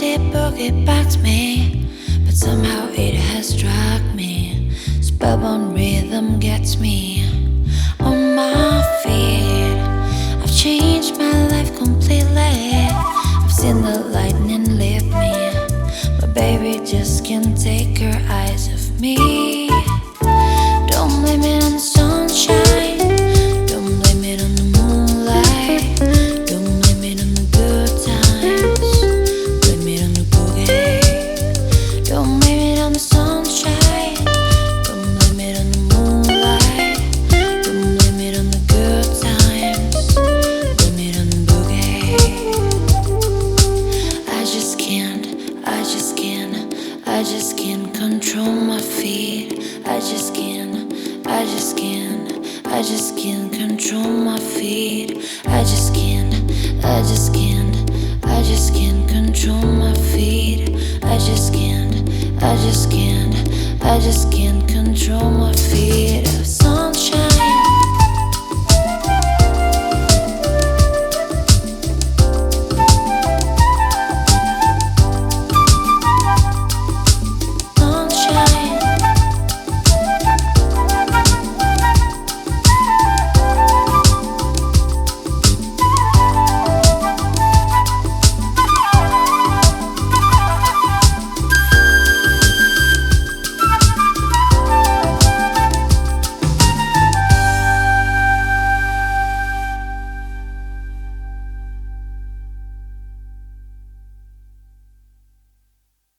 nasty boogie bugs me, but somehow it has struck me. Spellbound rhythm gets me on my feet. I've changed my life completely. I've seen the lightning leave me. My baby just can't take her eyes off me. I just can't, I just can't control my feet. I just can't, I just can't, I just can't control my feet. I just can't, I just can't, I just can't control my feet. I just can't, I just can't, I just can't control my feet.